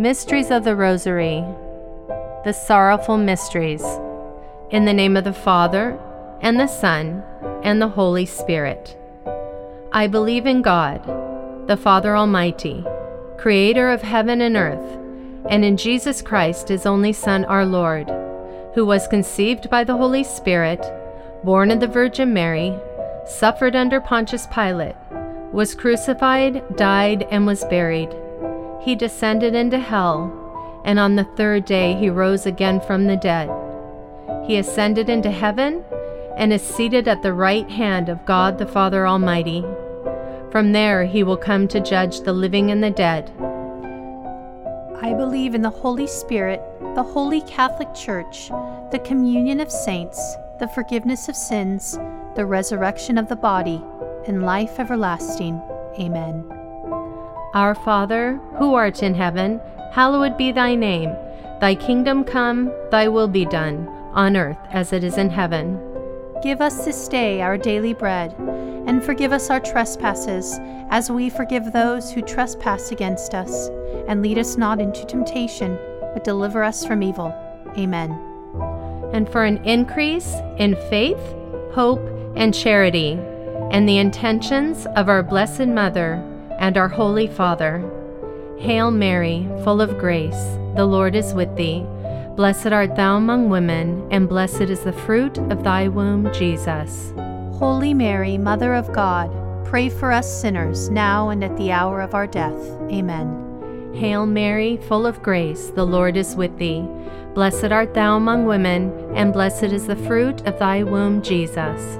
Mysteries of the Rosary, the Sorrowful Mysteries. In the name of the Father, and the Son, and the Holy Spirit. I believe in God, the Father Almighty, creator of heaven and earth, and in Jesus Christ, his only Son, our Lord, who was conceived by the Holy Spirit, born of the Virgin Mary, suffered under Pontius Pilate, was crucified, died, and was buried. He descended into hell, and on the third day he rose again from the dead. He ascended into heaven and is seated at the right hand of God the Father Almighty. From there he will come to judge the living and the dead. I believe in the Holy Spirit, the Holy Catholic Church, the communion of saints, the forgiveness of sins, the resurrection of the body, and life everlasting. Amen. Our Father, who art in heaven, hallowed be thy name. Thy kingdom come, thy will be done, on earth as it is in heaven. Give us this day our daily bread, and forgive us our trespasses, as we forgive those who trespass against us. And lead us not into temptation, but deliver us from evil. Amen. And for an increase in faith, hope, and charity, and the intentions of our Blessed Mother and our Holy Father. Hail Mary, full of grace, the Lord is with thee. Blessed art thou among women, and blessed is the fruit of thy womb, Jesus. Holy Mary, Mother of God, pray for us sinners, now and at the hour of our death. Amen. Hail Mary, full of grace, the Lord is with thee. Blessed art thou among women, and blessed is the fruit of thy womb, Jesus.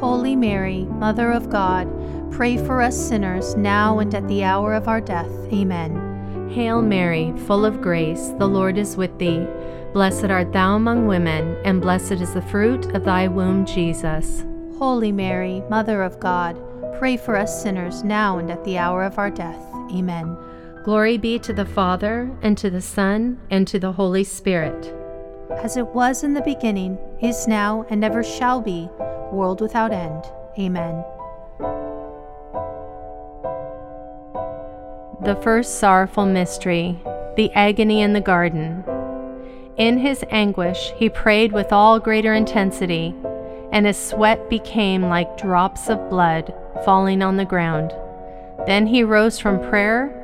Holy Mary, Mother of God, pray for us sinners, now and at the hour of our death. Amen. Hail Mary, full of grace, the Lord is with thee. Blessed art thou among women, and blessed is the fruit of thy womb, Jesus. Holy Mary, Mother of God, pray for us sinners, now and at the hour of our death. Amen. Glory be to the Father, and to the Son, and to the Holy Spirit. As it was in the beginning, is now, and ever shall be, world without end. Amen. The first sorrowful mystery, the agony in the garden. In his anguish, he prayed with all greater intensity, and his sweat became like drops of blood falling on the ground. Then he rose from prayer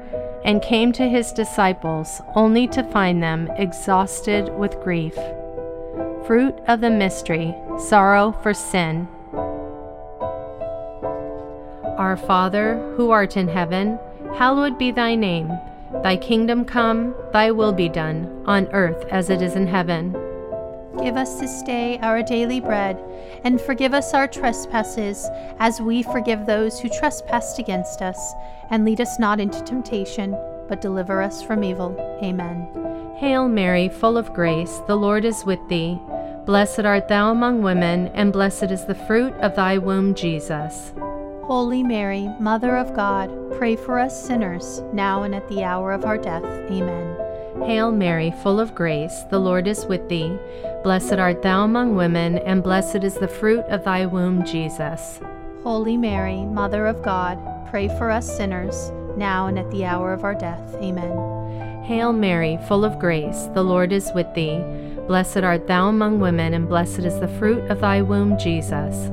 and came to his disciples, only to find them exhausted with grief. Fruit of the mystery, sorrow for sin. Our Father, who art in heaven, hallowed be thy name. Thy kingdom come, thy will be done, on earth as it is in heaven. Give us this day our daily bread, and forgive us our trespasses, as we forgive those who trespass against us. And lead us not into temptation, but deliver us from evil. Amen. Hail Mary, full of grace, the Lord is with thee. Blessed art thou among women, and blessed is the fruit of thy womb, Jesus. Holy Mary, Mother of God, pray for us sinners, now and at the hour of our death. Amen. Hail Mary, full of grace, the Lord is with thee. Blessed art thou among women, and blessed is the fruit of thy womb, Jesus. Holy Mary, Mother of God, pray for us sinners, now and at the hour of our death. Amen. Hail Mary, full of grace, the Lord is with thee. Blessed art thou among women, and blessed is the fruit of thy womb, Jesus.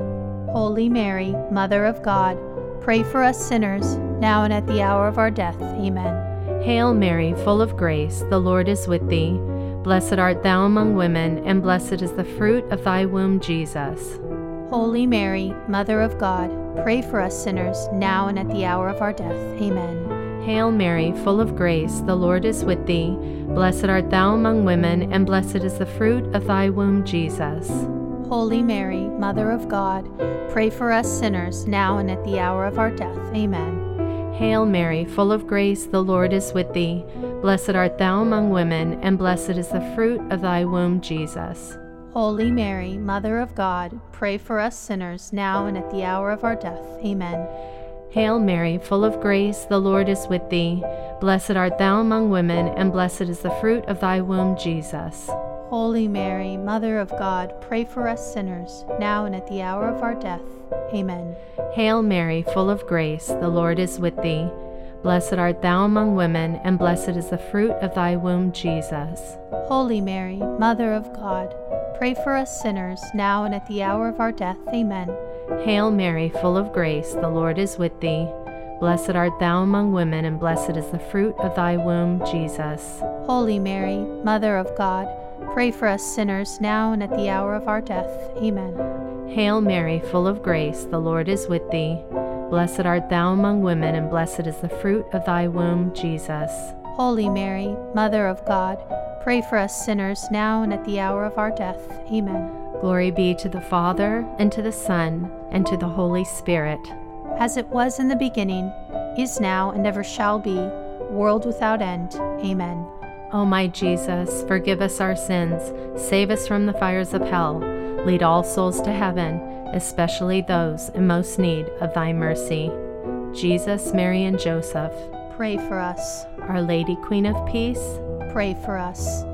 Holy Mary, Mother of God, pray for us sinners, now and at the hour of our death. Amen. Hail Mary, full of grace, the Lord is with thee. Blessed art thou among women, and blessed is the fruit of thy womb, Jesus. Holy Mary, Mother of God, pray for us sinners, now and at the hour of our death. Amen. Hail Mary, full of grace, the Lord is with thee. Blessed art thou among women, and blessed is the fruit of thy womb, Jesus. Holy Mary, Mother of God, pray for us sinners, now and at the hour of our death. Amen. Hail Mary, full of grace, the Lord is with thee. Blessed art thou among women, and blessed is the fruit of thy womb, Jesus. Holy Mary, Mother of God, pray for us sinners, now and at the hour of our death. Amen. Hail Mary, full of grace, the Lord is with thee. Blessed art thou among women, and blessed is the fruit of thy womb, Jesus. Holy Mary, Mother of God, pray for us sinners, now and at the hour of our death. Amen. Hail Mary, full of grace, the Lord is with thee. Blessed art thou among women, and blessed is the fruit of thy womb, Jesus. Holy Mary, Mother of God, pray for us sinners, now and at the hour of our death. Amen. Hail Mary, full of grace, the Lord is with thee. Blessed art thou among women, and blessed is the fruit of thy womb, Jesus. Holy Mary, Mother of God, pray for us sinners, now and at the hour of our death. Amen. Hail Mary, full of grace, the Lord is with thee. Blessed art thou among women, and blessed is the fruit of thy womb, Jesus. Holy Mary, Mother of God, pray for us sinners, now and at the hour of our death. Amen. Glory be to the Father, and to the Son, and to the Holy Spirit. As it was in the beginning, is now, and ever shall be, world without end. Amen. O my Jesus, forgive us our sins, save us from the fires of hell, lead all souls to heaven especially those in most need of thy mercy. Jesus, Mary, and Joseph, pray for us. Our Lady, Queen of Peace, pray for us.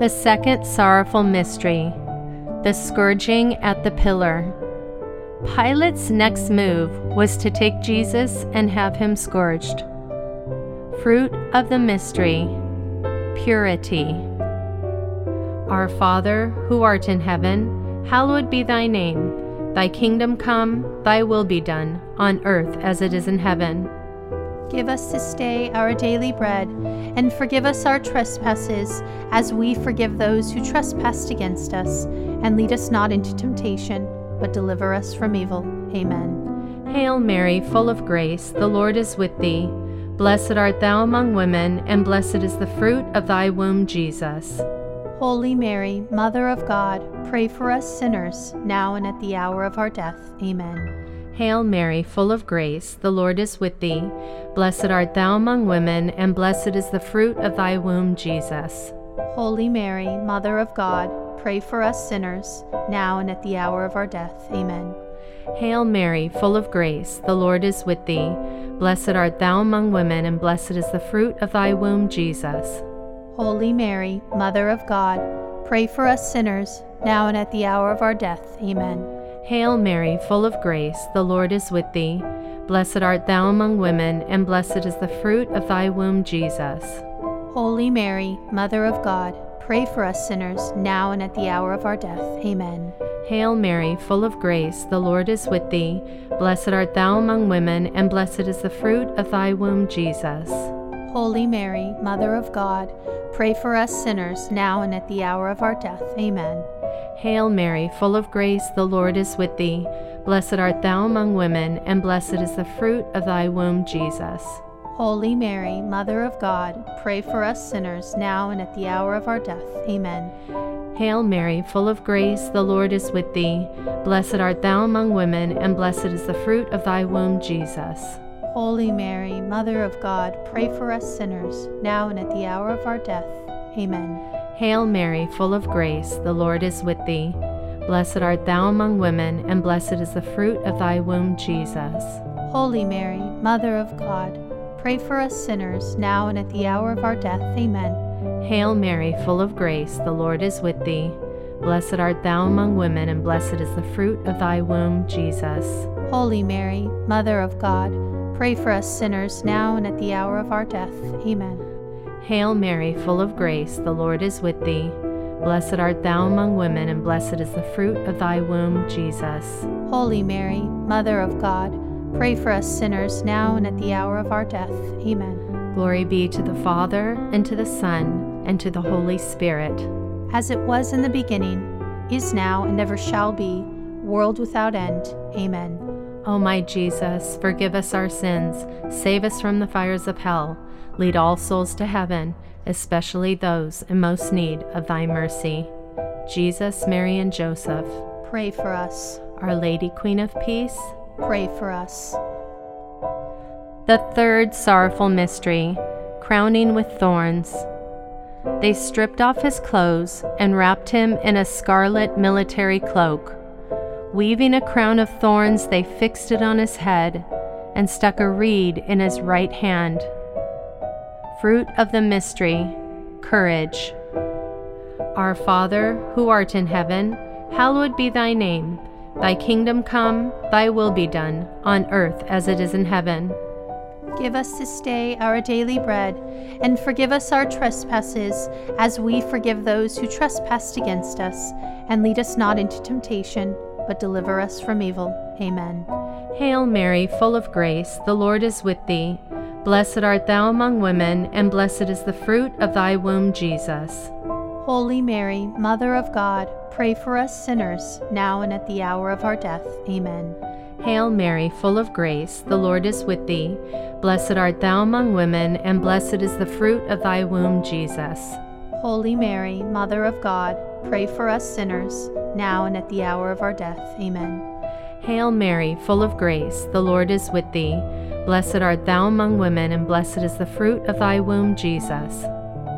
The second sorrowful mystery, the scourging at the pillar. Pilate's next move was to take Jesus and have him scourged. Fruit of the mystery, purity. Our Father, who art in heaven, hallowed be thy name. Thy kingdom come, thy will be done, on earth as it is in heaven. Give us this day our daily bread, and forgive us our trespasses, as we forgive those who trespass against us. And lead us not into temptation, but deliver us from evil. Amen. Hail Mary, full of grace, the Lord is with thee. Blessed art thou among women, and blessed is the fruit of thy womb, Jesus. Holy Mary, Mother of God, pray for us sinners, now and at the hour of our death. Amen. Hail Mary, full of grace, the Lord is with thee. Blessed art thou among women, and blessed is the fruit of thy womb, Jesus. Holy Mary, Mother of God, pray for us sinners, now and at the hour of our death. Amen. Hail Mary, full of grace, the Lord is with thee. Blessed art thou among women, and blessed is the fruit of thy womb, Jesus. Holy Mary, Mother of God, pray for us sinners, now and at the hour of our death. Amen. Hail Mary, full of grace, the Lord is with thee. Blessed art thou among women, and blessed is the fruit of thy womb, Jesus. Holy Mary, Mother of God, pray for us sinners, now and at the hour of our death. Amen. Hail Mary, full of grace, the Lord is with thee. Blessed art thou among women, and blessed is the fruit of thy womb, Jesus. Holy Mary, Mother of God, Pray for us sinners, now and at the hour of our death. Amen. Hail Mary, full of grace, the Lord is with thee. Blessed art thou among women, and blessed is the fruit of thy womb, Jesus. Holy Mary, Mother of God, pray for us sinners, now and at the hour of our death. Amen. Hail Mary, full of grace, the Lord is with thee. Blessed art thou among women, and blessed is the fruit of thy womb, Jesus. Holy Mary, Mother of God, pray for us sinners, now and at the hour of our death. Amen. Hail Mary, full of grace, the Lord is with thee. Blessed art thou among women, and blessed is the fruit of thy womb, Jesus. Holy Mary, Mother of God, pray for us sinners, now and at the hour of our death. Amen. Hail Mary, full of grace, the Lord is with thee. Blessed art thou among women, and blessed is the fruit of thy womb, Jesus. Holy Mary, Mother of God, Pray for us sinners now and at the hour of our death. Amen. Hail Mary, full of grace, the Lord is with thee. Blessed art thou among women, and blessed is the fruit of thy womb, Jesus. Holy Mary, Mother of God, pray for us sinners now and at the hour of our death. Amen. Glory be to the Father, and to the Son, and to the Holy Spirit. As it was in the beginning, is now, and ever shall be, world without end. Amen. O my Jesus, forgive us our sins, save us from the fires of hell, lead all souls to heaven, especially those in most need of thy mercy. Jesus, Mary, and Joseph, pray for us. Our Lady, Queen of Peace, pray for us. The third sorrowful mystery, crowning with thorns. They stripped off his clothes and wrapped him in a scarlet military cloak. Weaving a crown of thorns, they fixed it on his head and stuck a reed in his right hand. Fruit of the mystery, courage. Our Father, who art in heaven, hallowed be thy name. Thy kingdom come, thy will be done, on earth as it is in heaven. Give us this day our daily bread, and forgive us our trespasses, as we forgive those who trespass against us. And lead us not into temptation, but deliver us from evil. Amen. Hail Mary, full of grace, the Lord is with thee. Blessed art thou among women, and blessed is the fruit of thy womb, Jesus. Holy Mary, Mother of God, pray for us sinners, now and at the hour of our death. Amen. Hail Mary, full of grace, the Lord is with thee. Blessed art thou among women, and blessed is the fruit of thy womb, Jesus. Holy Mary, Mother of God, pray for us sinners, now and at the hour of our death. Amen. Hail Mary, full of grace, the Lord is with thee. Blessed art thou among women, and blessed is the fruit of thy womb, Jesus.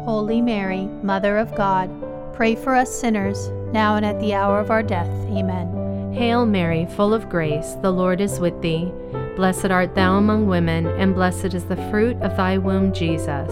Holy Mary, Mother of God, pray for us sinners, now and at the hour of our death. Amen. Hail Mary, full of grace, the Lord is with thee. Blessed art thou among women, and blessed is the fruit of thy womb, Jesus.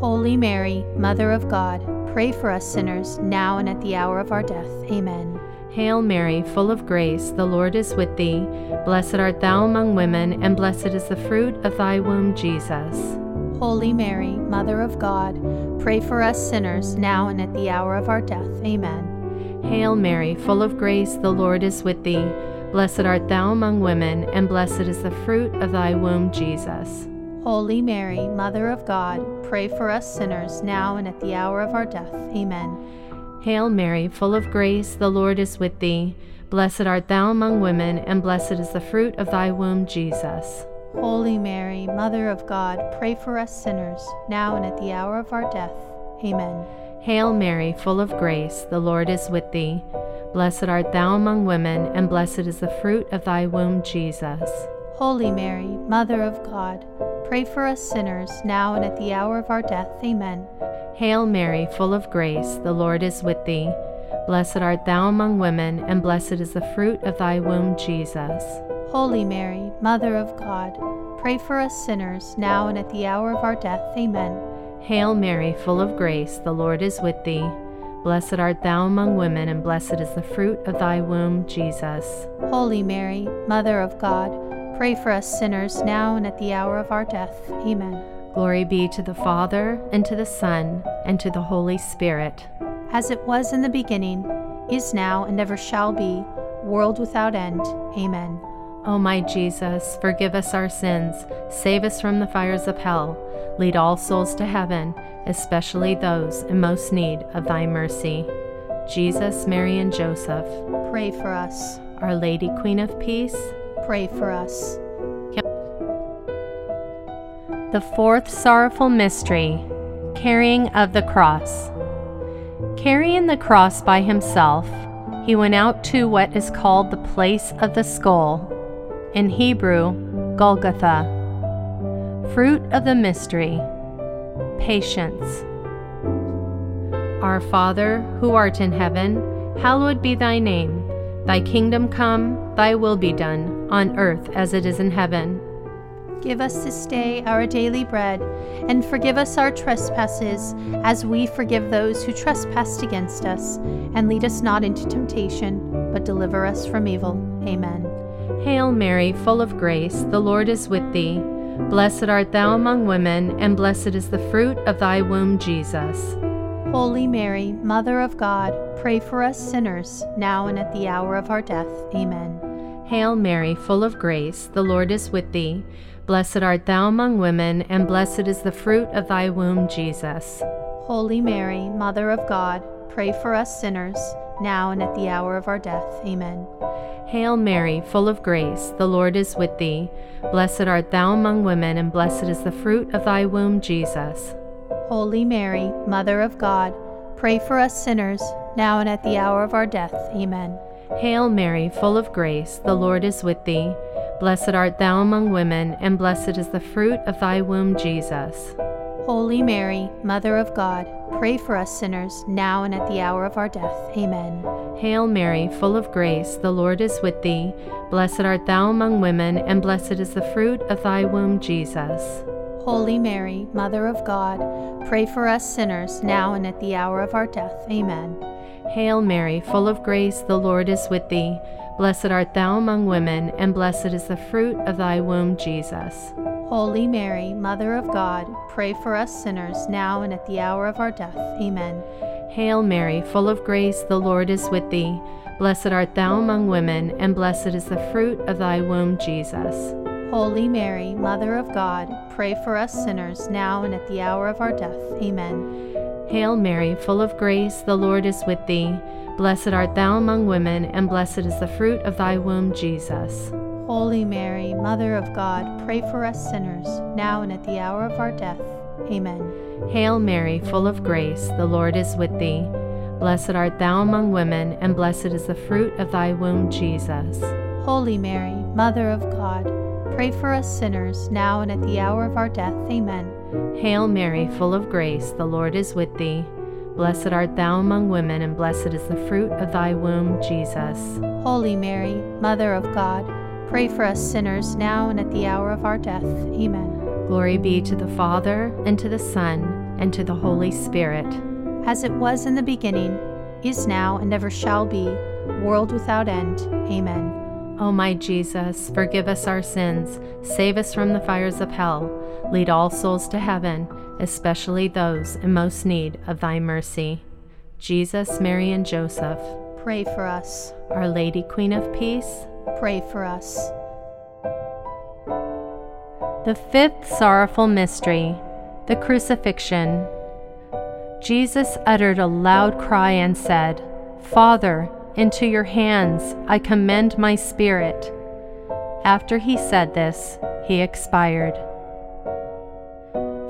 Holy Mary, Mother of God, pray for us sinners, now and at the hour of our death. Amen. Hail Mary, full of grace, the Lord is with thee. Blessed art thou among women, and blessed is the fruit of thy womb, Jesus. Holy Mary, Mother of God, pray for us sinners, now and at the hour of our death. Amen. Hail Mary, full of grace, the Lord is with thee. Blessed art thou among women, and blessed is the fruit of thy womb, Jesus. Holy Mary, Mother of God, pray for us sinners, now and at the hour of our death. Amen. Hail Mary, full of grace, the Lord is with thee. Blessed art thou among women, and blessed is the fruit of thy womb, Jesus. Holy Mary, Mother of God, pray for us sinners, now and at the hour of our death. Amen. Hail Mary, full of grace, the Lord is with thee. Blessed art thou among women, and blessed is the fruit of thy womb, Jesus. Holy Mary, Mother of God, pray for us sinners, now and at the hour of our death. Amen. Hail Mary, full of grace, the Lord is with thee. Blessed art thou among women, and blessed is the fruit of thy womb, Jesus. Holy Mary, Mother of God, pray for us sinners, now and at the hour of our death. Amen. Hail Mary, full of grace, the Lord is with thee. Blessed art thou among women, and blessed is the fruit of thy womb, Jesus. Holy Mary, Mother of God, pray for us sinners, now and at the hour of our death. Amen. Glory be to the Father, and to the Son, and to the Holy Spirit. As it was in the beginning, is now, and ever shall be, world without end. Amen. O my Jesus, forgive us our sins, save us from the fires of hell, lead all souls to heaven, especially those in most need of thy mercy. Jesus, Mary, and Joseph, Pray for us. Our Lady, Queen of Peace, Pray for us. The fourth sorrowful mystery, carrying of the cross. Carrying the cross by himself, he went out to what is called the place of the skull, in Hebrew, Golgotha. Fruit of the mystery, patience. Our Father, who art in heaven, hallowed be thy name. Thy kingdom come, thy will be done, on earth as it is in heaven. Give us this day our daily bread, and forgive us our trespasses, as we forgive those who trespass against us. And lead us not into temptation, but deliver us from evil. Amen. Hail Mary, full of grace, the Lord is with thee. Blessed art thou among women, and blessed is the fruit of thy womb, Jesus. Holy Mary, Mother of God, pray for us sinners, now and at the hour of our death. Amen. Hail Mary, full of grace, the Lord is with thee. Blessed art thou among women, and blessed is the fruit of thy womb, Jesus. Holy Mary, Mother of God, pray for us sinners, now and at the hour of our death. Amen. Hail Mary, full of grace, the Lord is with thee. Blessed art thou among women, and blessed is the fruit of thy womb, Jesus. Holy Mary, Mother of God, pray for us sinners, now and at the hour of our death. Amen. Hail Mary, full of grace, the Lord is with thee. Blessed art thou among women, and blessed is the fruit of thy womb, Jesus. Holy Mary, Mother of God, pray for us sinners, now and at the hour of our death. Amen. Hail Mary, full of grace, the Lord is with thee. Blessed art thou among women, and blessed is the fruit of thy womb, Jesus. Holy Mary, Mother of God, pray for us sinners, now and at the hour of our death. Amen. Hail Mary, full of grace, the Lord is with thee. Blessed art thou among women, and blessed is the fruit of thy womb, Jesus. Holy Mary, Mother of God, pray for us sinners now and at the hour of our death. Amen. Hail Mary, full of grace, the Lord is with thee. Blessed art thou among women, and blessed is the fruit of thy womb, Jesus. Holy Mary, Mother of God, pray for us sinners now and at the hour of our death. Amen. Hail Mary, full of grace, the Lord is with thee. Blessed art thou among women, and blessed is the fruit of thy womb, Jesus. Holy Mary, Mother of God, pray for us sinners, now and at the hour of our death. Amen. Hail Mary, full of grace, the Lord is with thee. Blessed art thou among women, and blessed is the fruit of thy womb, Jesus. Holy Mary, Mother of God, pray for us sinners, now and at the hour of our death. Amen. Hail Mary, full of grace, the Lord is with thee. Blessed art thou among women, and blessed is the fruit of thy womb, Jesus. Holy Mary, Mother of God, pray for us sinners now and at the hour of our death. Amen. Glory be to the Father, and to the Son, and to the Holy Spirit. As it was in the beginning, is now, and ever shall be, world without end. Amen. O my Jesus, forgive us our sins, save us from the fires of hell, lead all souls to heaven, especially those in most need of thy mercy. Jesus, Mary, and Joseph, pray for us. Our Lady, Queen of Peace, pray for us. The fifth sorrowful mystery, the crucifixion. Jesus uttered a loud cry and said, Father, into your hands I commend my spirit. After he said this, he expired.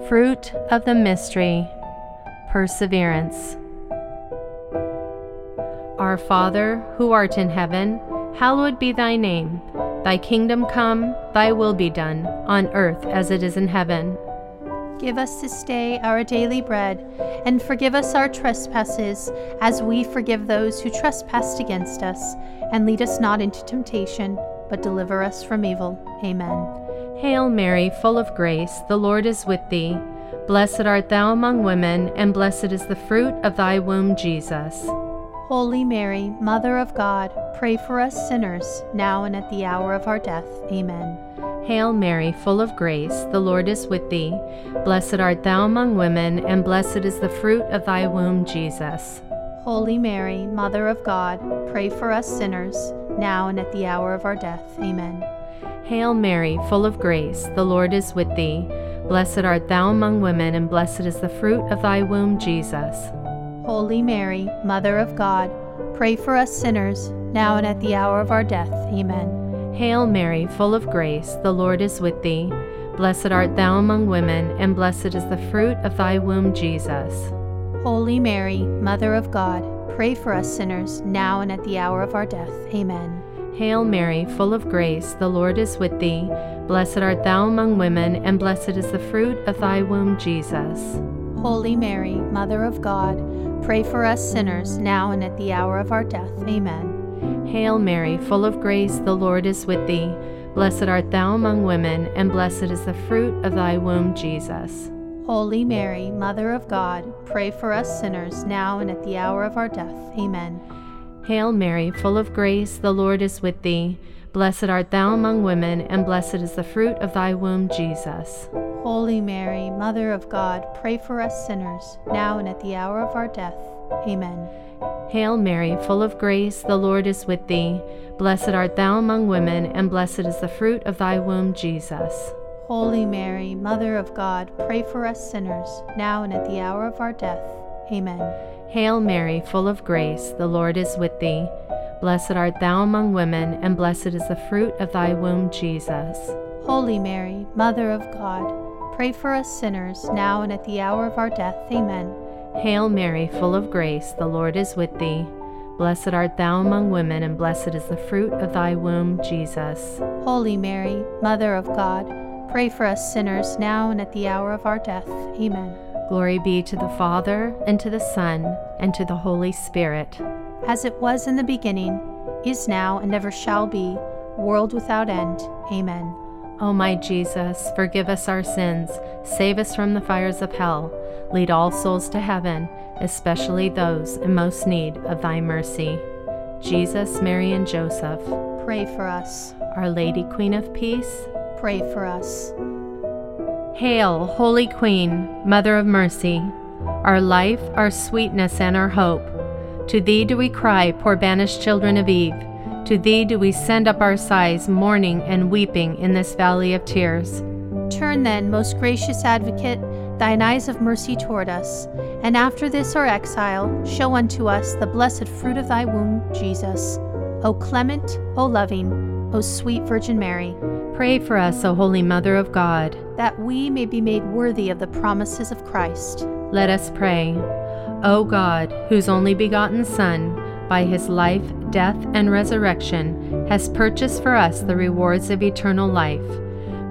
Fruit of the mystery, perseverance. Our Father, who art in heaven, hallowed be thy name. Thy kingdom come, thy will be done, on earth as it is in heaven. Give us this day our daily bread, and forgive us our trespasses, as we forgive those who trespass against us. And lead us not into temptation, but deliver us from evil. Amen. Hail Mary, full of grace, the Lord is with thee. Blessed art thou among women, and blessed is the fruit of thy womb, Jesus. Holy Mary, Mother of God, pray for us sinners, now and at the hour of our death. Amen. Hail Mary, full of grace, the Lord is with thee. Blessed art thou among women, and blessed is the fruit of thy womb, Jesus. Holy Mary, Mother of God, pray for us sinners, now and at the hour of our death. Amen. Hail Mary, full of grace, the Lord is with thee. Blessed art thou among women, and blessed is the fruit of thy womb, Jesus. Holy Mary, Mother of God, pray for us sinners, now and at the hour of our death. Amen. Hail Mary, full of grace, the Lord is with thee. Blessed art thou among women, and blessed is the fruit of thy womb, Jesus. Holy Mary, Mother of God, pray for us sinners, now and at the hour of our death. Amen. Hail Mary, full of grace, the Lord is with thee. Blessed art thou among women, and blessed is the fruit of thy womb, Jesus. Holy Mary, Mother of God, pray for us sinners, now and at the hour of our death. Amen. Hail Mary, full of grace, the Lord is with thee. Blessed art thou among women, and blessed is the fruit of thy womb, Jesus. Holy Mary, Mother of God, pray for us sinners, now and at the hour of our death. Amen. Hail Mary, full of grace, the Lord is with thee. Blessed art thou among women, and blessed is the fruit of thy womb, Jesus. Holy Mary, Mother of God, pray for us sinners, now and at the hour of our death. Amen. Hail Mary, full of grace, the Lord is with thee. Blessed art thou among women, and blessed is the fruit of thy womb, Jesus. Holy Mary, Mother of God, pray for us sinners, now and at the hour of our death. Amen. Hail Mary, full of grace, the Lord is with thee. Blessed art thou among women, and blessed is the fruit of thy womb, Jesus. Holy Mary, Mother of God, pray for us sinners, now and at the hour of our death. Amen. Hail Mary, full of grace, the Lord is with thee. Blessed art thou among women, and blessed is the fruit of thy womb, Jesus. Holy Mary, Mother of God, pray for us sinners now and at the hour of our death. Amen. Glory be to the Father, and to the Son, and to the Holy Spirit. As it was in the beginning, is now, and ever shall be, world without end. Amen. O my Jesus, forgive us our sins, save us from the fires of hell, lead all souls to heaven, especially those in most need of thy mercy. Jesus, Mary, and Joseph, pray for us. Our Lady, Queen of Peace, pray for us. Hail, Holy Queen, Mother of Mercy, our life, our sweetness, and our hope. To thee do we cry, poor banished children of Eve. To thee do we send up our sighs, mourning and weeping in this valley of tears. Turn then, most gracious advocate, thine eyes of mercy toward us, and after this our exile, show unto us the blessed fruit of thy womb, Jesus. O clement, O loving, O sweet Virgin Mary, pray for us, O Holy Mother of God, that we may be made worthy of the promises of Christ. Let us pray. O God, whose only begotten Son, by his life, death, and resurrection, has purchased for us the rewards of eternal life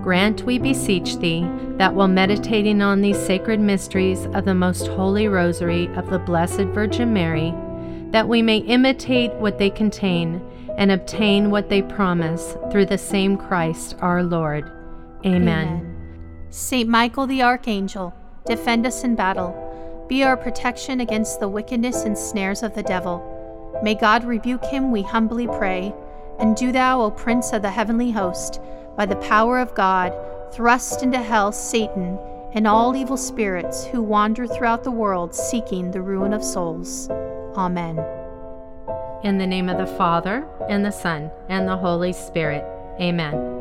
Grant, we beseech thee, that while meditating on these sacred mysteries of the most holy rosary of the Blessed Virgin Mary, that we may imitate what they contain and obtain what they promise through the same Christ our Lord. Amen. Amen. Saint Michael the Archangel, defend us in battle. Be our protection against the wickedness and snares of the devil. May God rebuke him, we humbly pray. And do thou, O Prince of the heavenly host, by the power of God, thrust into hell Satan and all evil spirits who wander throughout the world seeking the ruin of souls. Amen. In the name of the Father, and the Son, and the Holy Spirit. Amen.